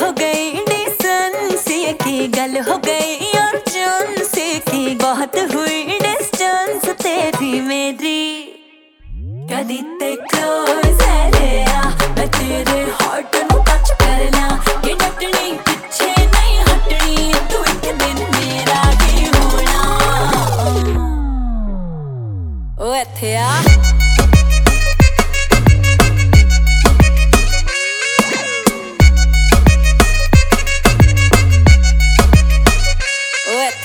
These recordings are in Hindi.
हो गई डिसेंसी की गल हो गई और की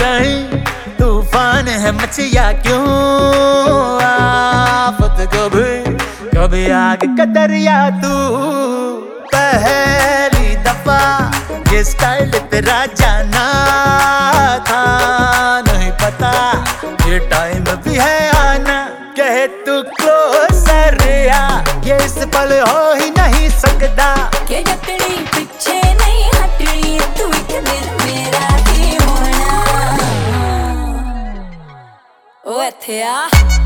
गई। तूफ़ान है मचिया क्यों? आफत कभी कभी आग का दरिया तू। पहली दफ़ा ये स्टाइल तेरा जाना था। नहीं पता ये टाइम भी है आना कहे तू क्लोजर या ये इस पल हो Yeah.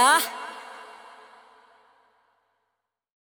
거야?